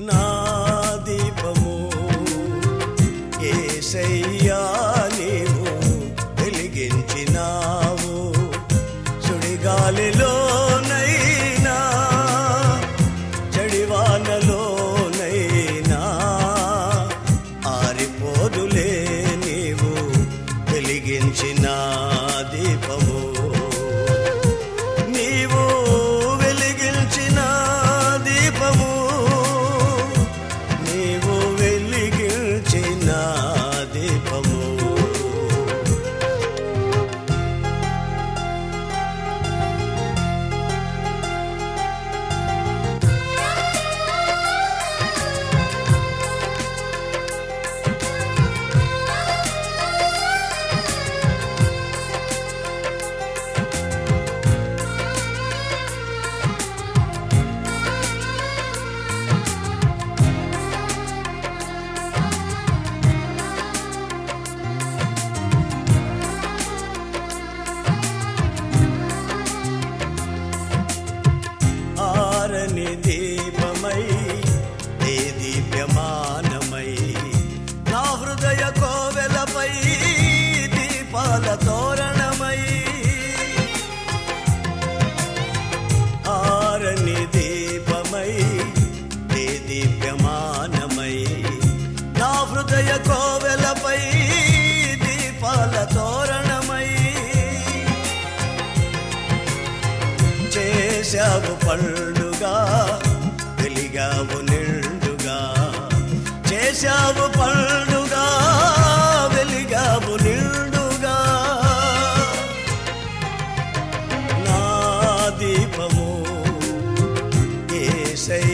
No. దీప్యమానమై నా హృదయ కోవెలపై దీపాల తోరణమై చేశావు పండుగా వెలిగావు నిండుగా. చేశావు పండుగా వెలిగావు నిండుగా. నా దీపము ఏ సై